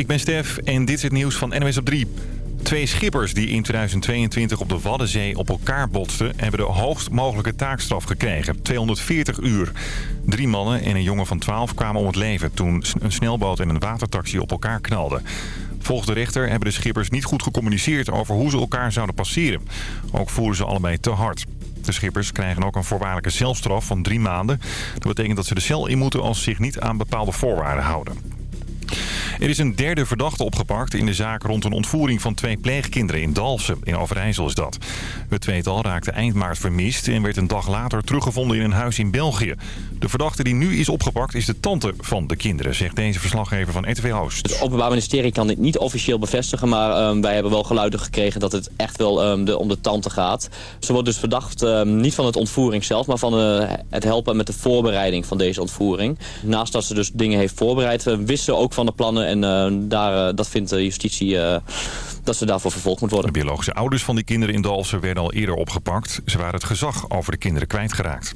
ik ben Stef en dit is het nieuws van NWS op 3. Twee schippers die in 2022 op de Waddenzee op elkaar botsten... hebben de hoogst mogelijke taakstraf gekregen. 240 uur. Drie mannen en een jongen van 12 kwamen om het leven... toen een snelboot en een watertaxi op elkaar knalden. Volgens de rechter hebben de schippers niet goed gecommuniceerd... over hoe ze elkaar zouden passeren. Ook voeren ze allebei te hard. De schippers krijgen ook een voorwaardelijke celstraf van drie maanden. Dat betekent dat ze de cel in moeten als ze zich niet aan bepaalde voorwaarden houden. Er is een derde verdachte opgepakt in de zaak rond een ontvoering van twee pleegkinderen in Dalfsen. In Overijssel is dat. Het tweetal raakte eind maart vermist en werd een dag later teruggevonden in een huis in België. De verdachte die nu is opgepakt is de tante van de kinderen, zegt deze verslaggever van RTV Oost. Het Openbaar Ministerie kan dit niet officieel bevestigen, maar ehm, wij hebben wel geluiden gekregen dat het echt wel um, de, om de tante gaat. Ze wordt dus verdacht um, niet van het ontvoering zelf, maar van uh, het helpen met de voorbereiding van deze ontvoering. Naast dat ze dus dingen heeft voorbereid, uh, wist ze ook van de plannen en uh, daar, dat vindt de justitie dat ze daarvoor vervolgd moet worden. De biologische ouders van die kinderen in Dalsen werden al eerder opgepakt. Ze waren het gezag over de kinderen kwijtgeraakt.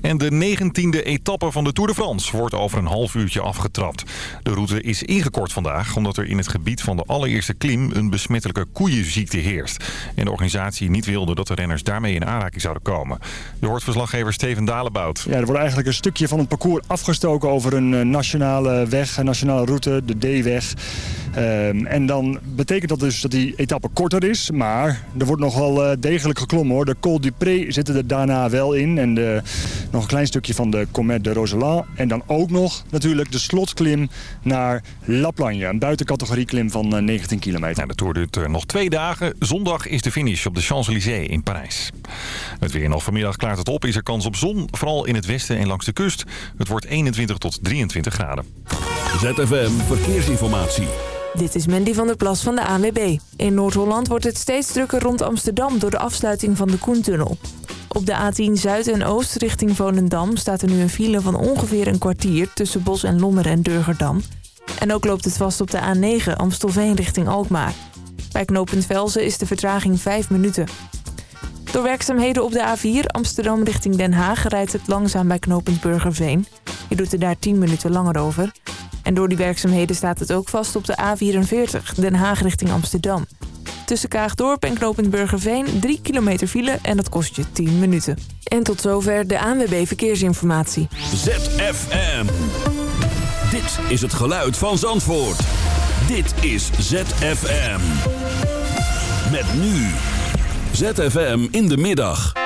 En de 19e etappe van de Tour de France wordt over een half uurtje afgetrapt. De route is ingekort vandaag omdat er in het gebied van de allereerste klim een besmettelijke koeienziekte heerst. En de organisatie niet wilde dat de renners daarmee in aanraking zouden komen. Je hoort verslaggever Steven Dalebout. Ja, er wordt eigenlijk een stukje van het parcours afgestoken over een nationale weg, een nationale route, de D-weg. Um, en dan betekent dat dus dat die etappe korter is. Maar er wordt nog wel uh, degelijk geklommen hoor. De Col du Pré zitten er daarna wel in. En de, nog een klein stukje van de Comet de Roseland. En dan ook nog natuurlijk de slotklim naar La Plagne. Een buitencategorie klim van uh, 19 kilometer. Ja, de Tour duurt nog twee dagen. Zondag is de finish op de Champs-Élysées in Parijs. Het weer nog vanmiddag klaart het op. Is er kans op zon. Vooral in het westen en langs de kust. Het wordt 21 tot 23 graden. ZFM Verkeersinformatie. Dit is Mandy van der Plas van de ANWB. In Noord-Holland wordt het steeds drukker rond Amsterdam door de afsluiting van de Koentunnel. Op de A10 Zuid en Oost richting Volendam staat er nu een file van ongeveer een kwartier tussen Bos en Lommer en Durgerdam. En ook loopt het vast op de A9 Amstelveen richting Alkmaar. Bij knooppunt Velzen is de vertraging 5 minuten. Door werkzaamheden op de A4 Amsterdam richting Den Haag rijdt het langzaam bij knooppunt Burgerveen. Je doet er daar 10 minuten langer over. En door die werkzaamheden staat het ook vast op de A44, Den Haag richting Amsterdam. Tussen Kaagdorp en knooppunt Burgerveen 3 kilometer file en dat kost je 10 minuten. En tot zover de ANWB Verkeersinformatie. ZFM. Dit is het geluid van Zandvoort. Dit is ZFM. Met nu. ZFM in de middag.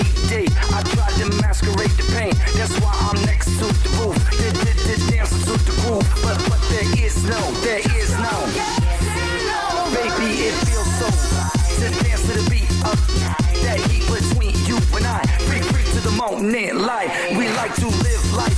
I tried to masquerade the pain. That's why I'm next to the roof. Dancing to the. But, but there is no, there is no. Baby, it feels so to dance to the beat of that heat between you and I. Free, free to the moment, light. We like to live life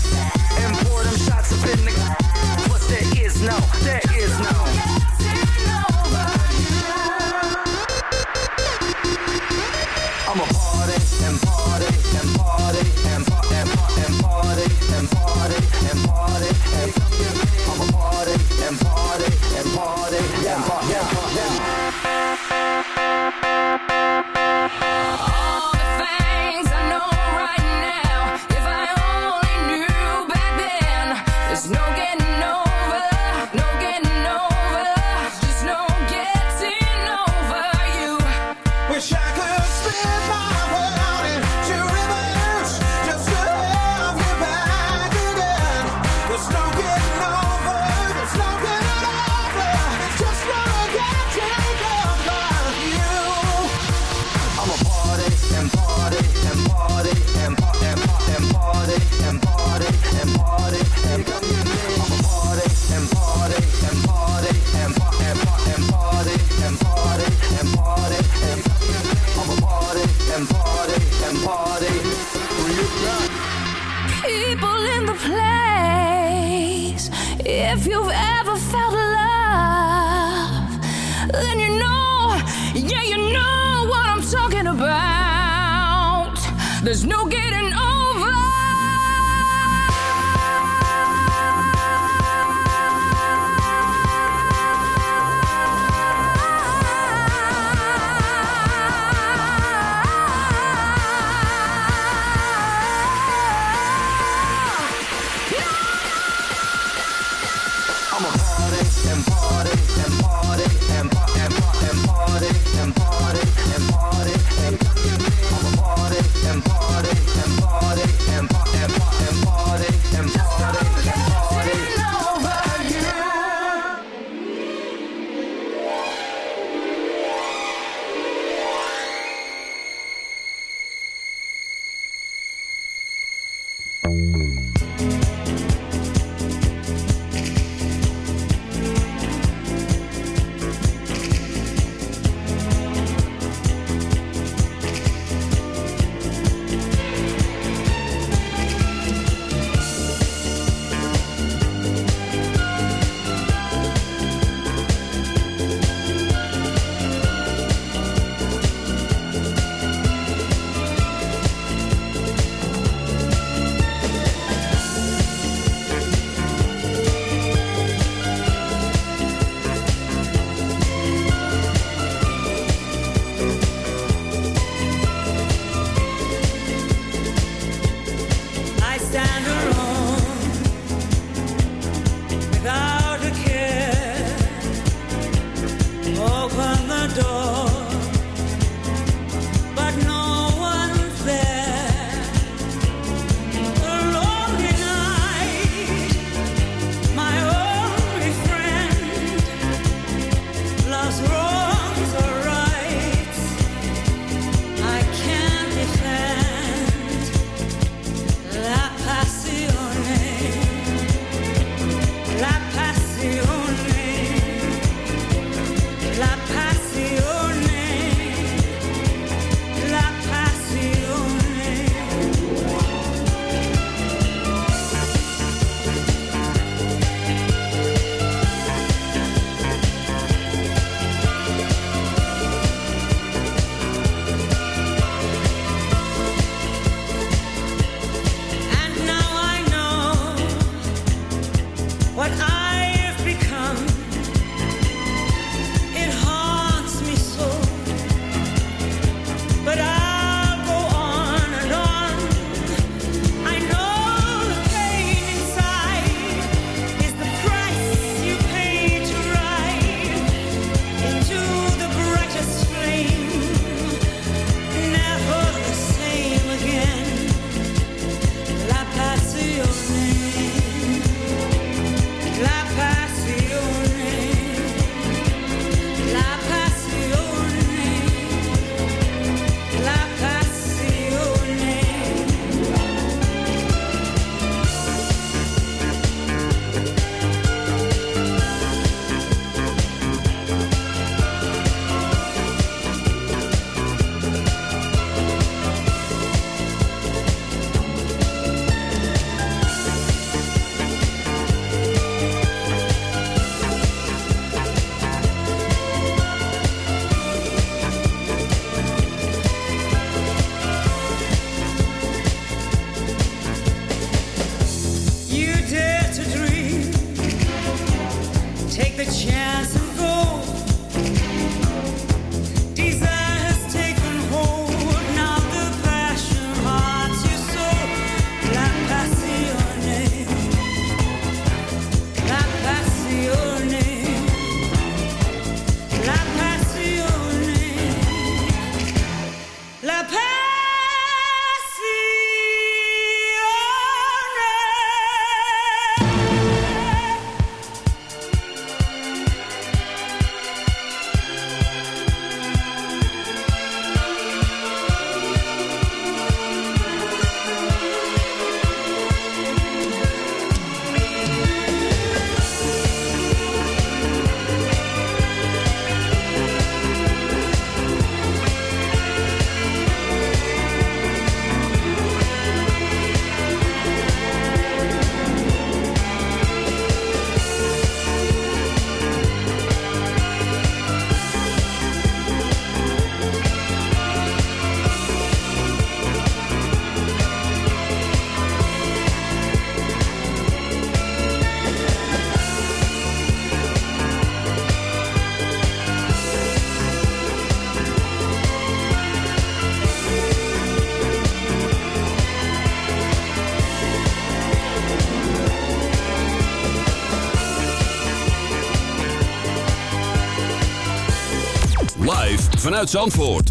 vanuit Zandvoort.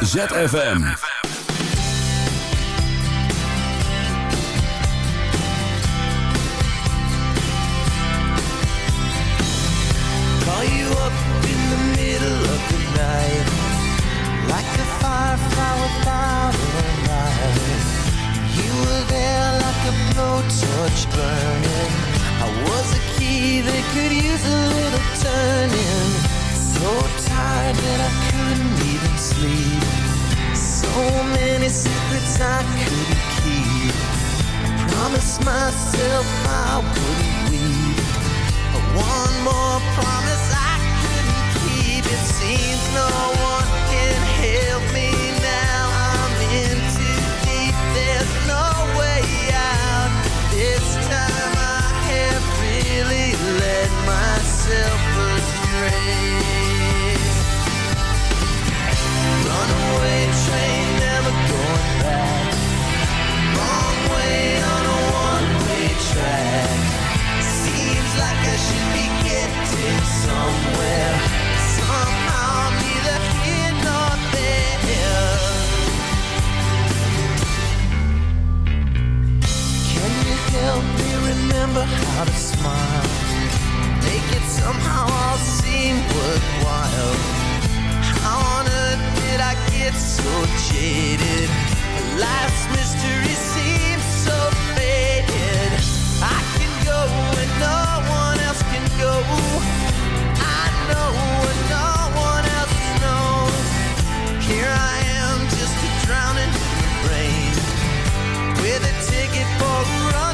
ZFM. Call you up in the middle of the night Like a firefly without a light You were there like a blowtorch burning I was a key that could use a little that I couldn't even sleep So many secrets I couldn't keep I promised myself I wouldn't weep one more promise I couldn't keep. It seems no one can help me now. I'm in too deep. There's no way out. This time I have really let myself astray. Somehow all seem worthwhile. Get so jaded? Life's mystery seems so faded. I can go where no one else can go. I know where no one else knows. Here I am, just a drowning in the rain, with a ticket for a runaway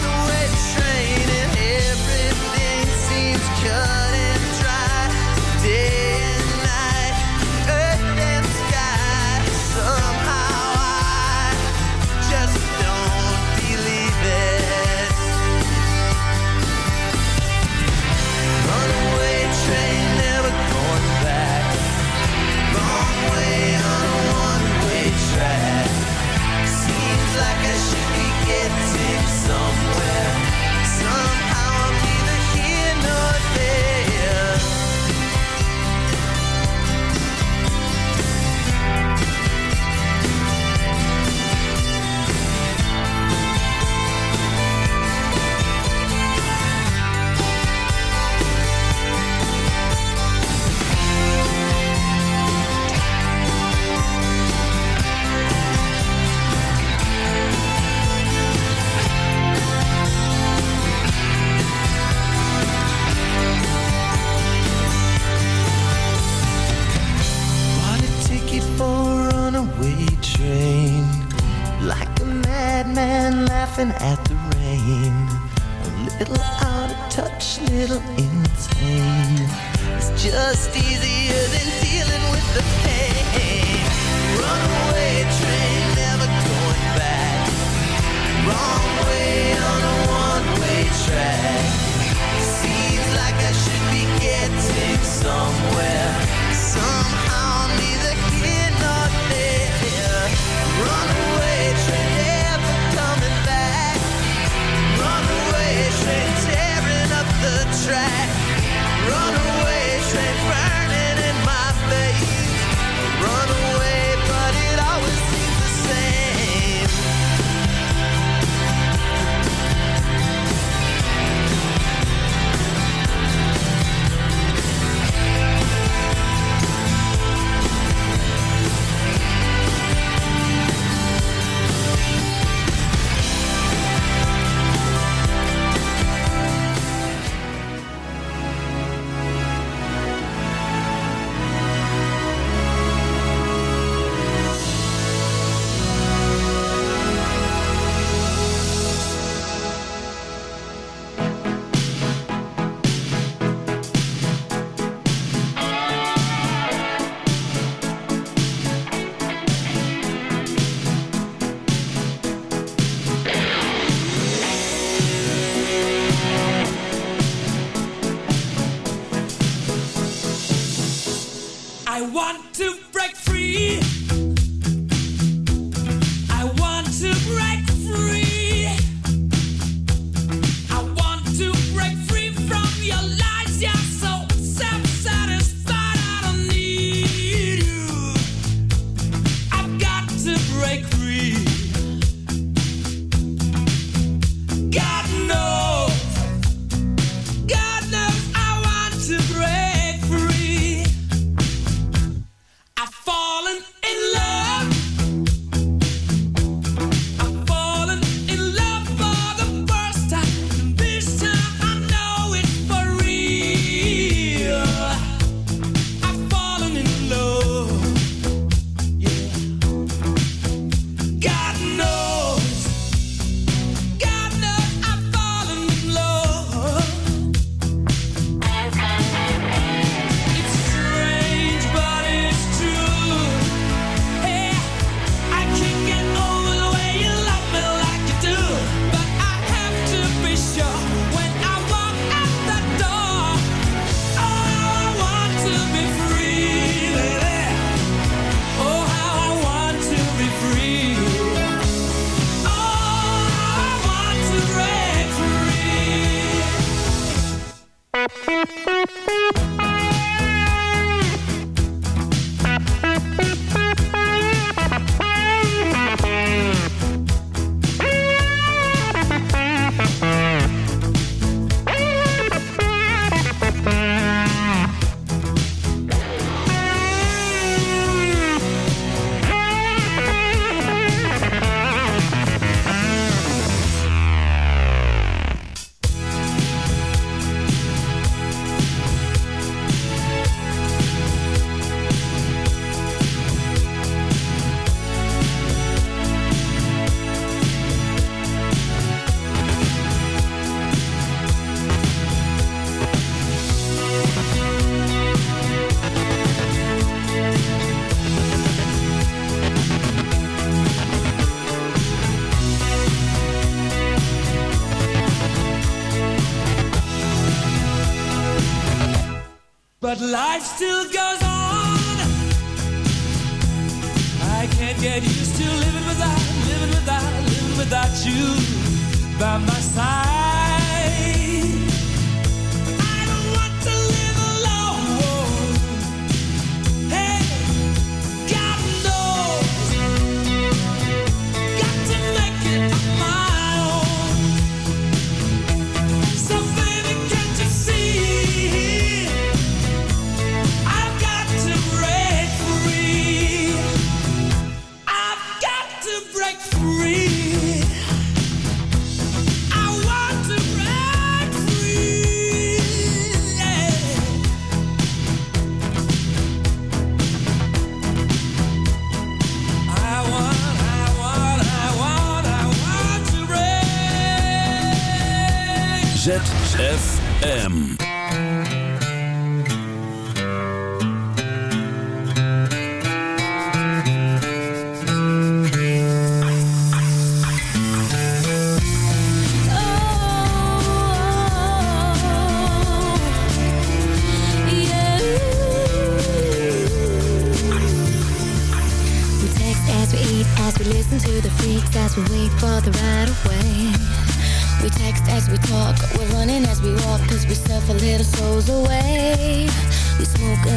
ZFM.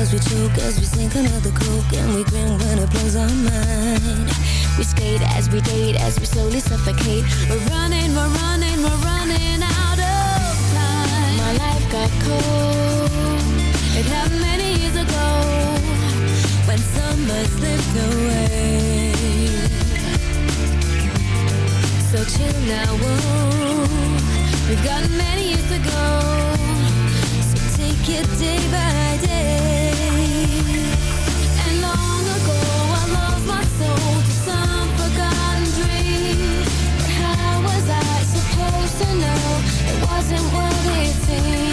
As we choke, as we sink another coke, and we grin when it blows our mind. We skate as we date, as we slowly suffocate. We're running, we're running, we're running out of time. My life got cold. It happened many years ago when summer slipped away. So chill now, whoa. We've got many years to go. So take it day by day. Wasn't what it seemed?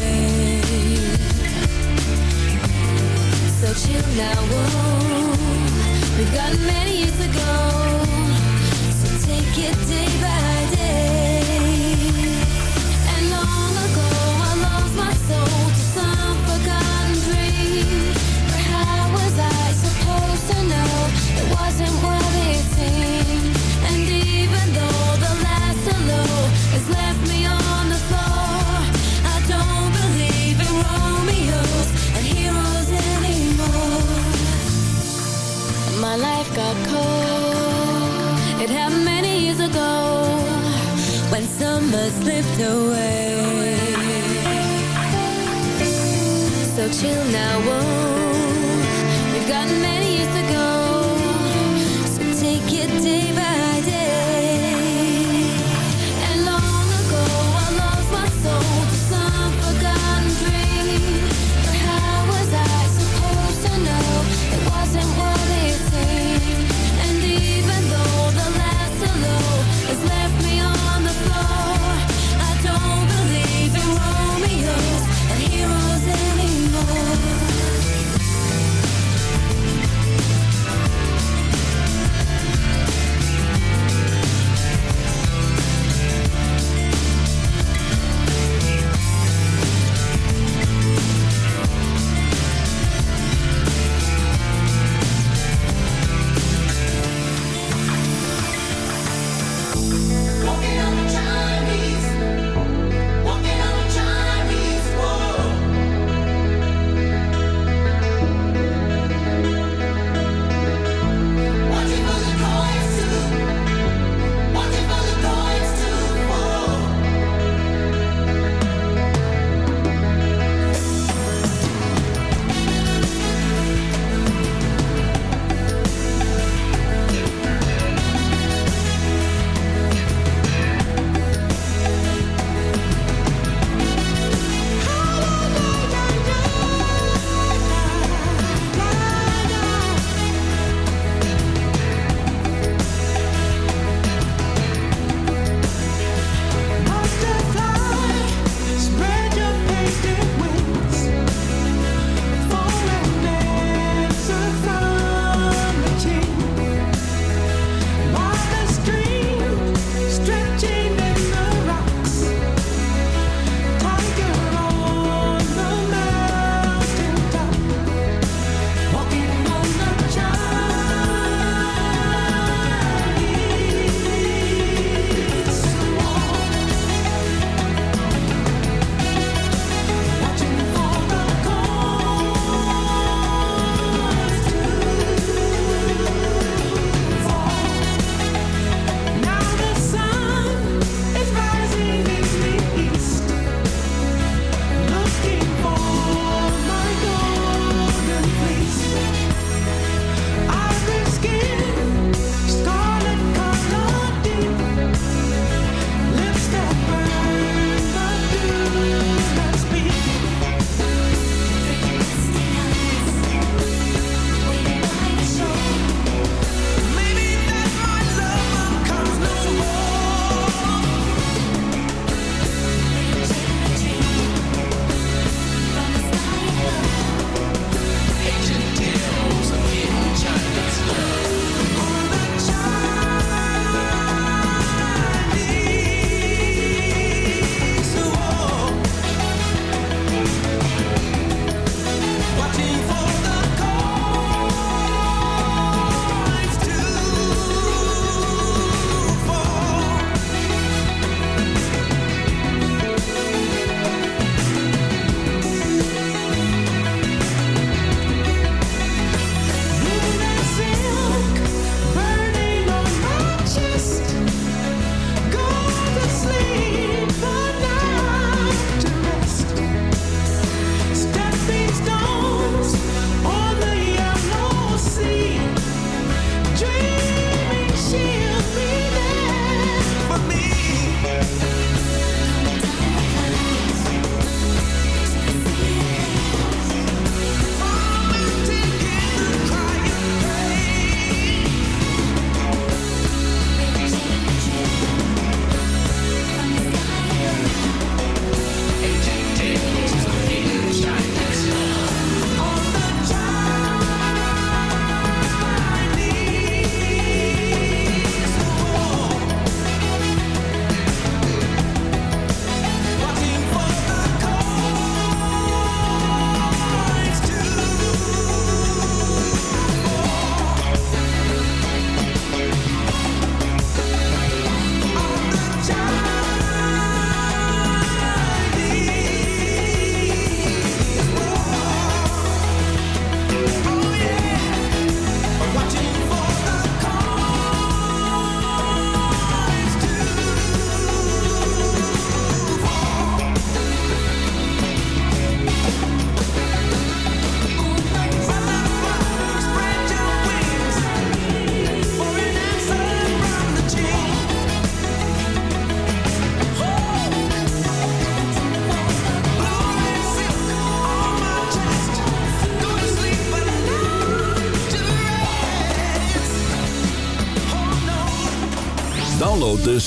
So chill now, whoa. We've got many years to go. So take it day by day. Slipped away. So chill now, whoa. We've got many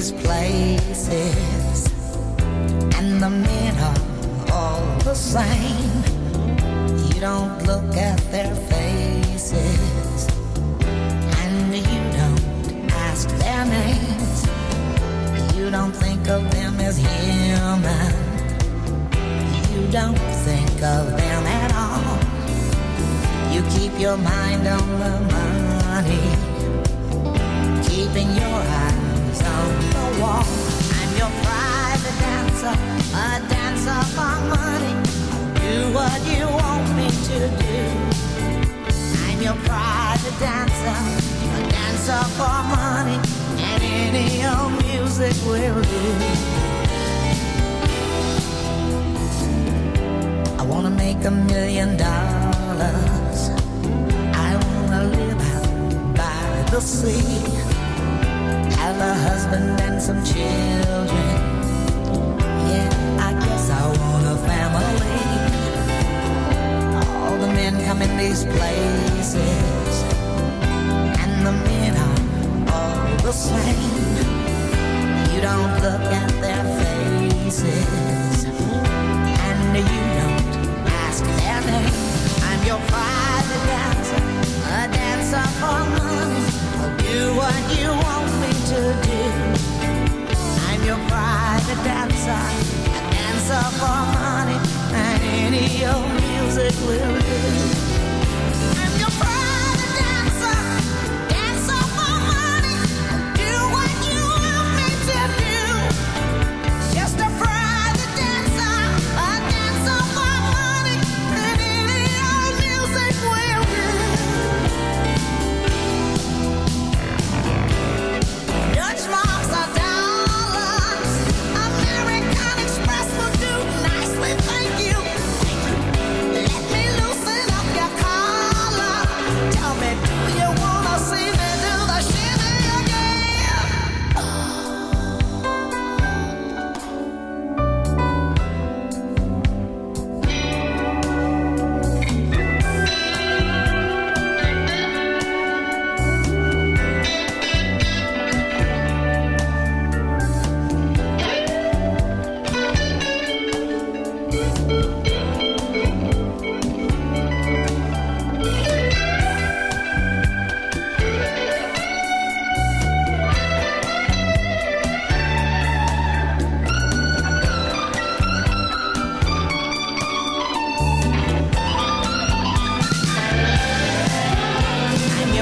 these places.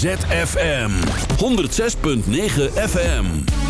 ZFM 106.9 FM.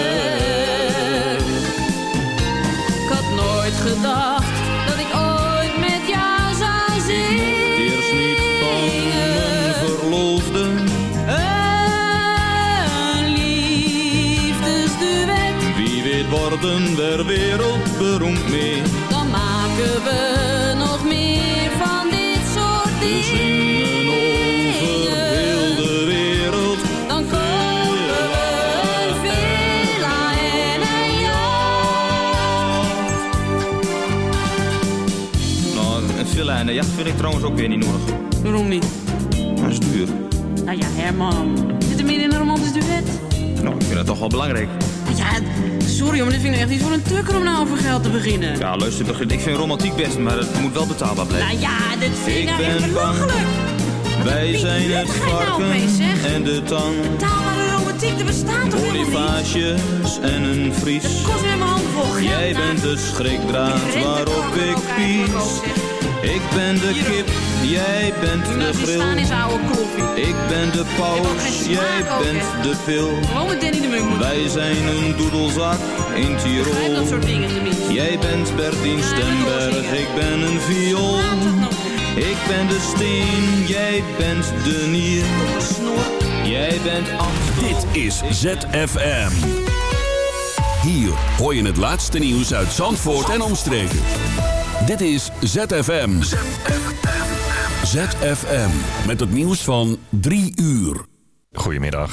Worden we wereldberoemd mee. dan maken we nog meer van dit soort We zingen over heel dingen. de wereld. Dan kopen we een villa en een jacht. Nou, een villa en een jacht vind ik trouwens ook weer niet nodig. Waarom niet? Dat is duur. Nou ja, Herman. Zit er meer in een romantisch duet? Nou, ik vind dat toch wel belangrijk. Sorry, maar dit vind ik echt niet voor een tukker om nou over geld te beginnen. Ja, luister, begin- ik vind romantiek best, maar het moet wel betaalbaar blijven. Nou ja, dit vind ik, nou echt belachelijk. Wij zijn het nou varken en de tang. Betaalbare romantiek, er bestaat toch? Bonifages en een vries. Het kost weer mijn handen vol. Jij nou. bent de schrikdraad waarop ik pies. Ik ben de kip, jij bent de koffie. Ik ben de paus, smaak jij ook, bent de pil. Danny de Munk. Wij zijn een doedelzak in Tirol. dat soort dingen tenminste. Jij bent Bertien Ja, Stemberg, ik ben een viool. Nou. Ik ben de steen, jij bent de nier. Jij bent Amstel. Dit is ZFM. Hier hoor je het laatste nieuws uit Zandvoort en omstreken. Dit is ZFM. ZFM. Met het nieuws van 3 uur. Goedemiddag.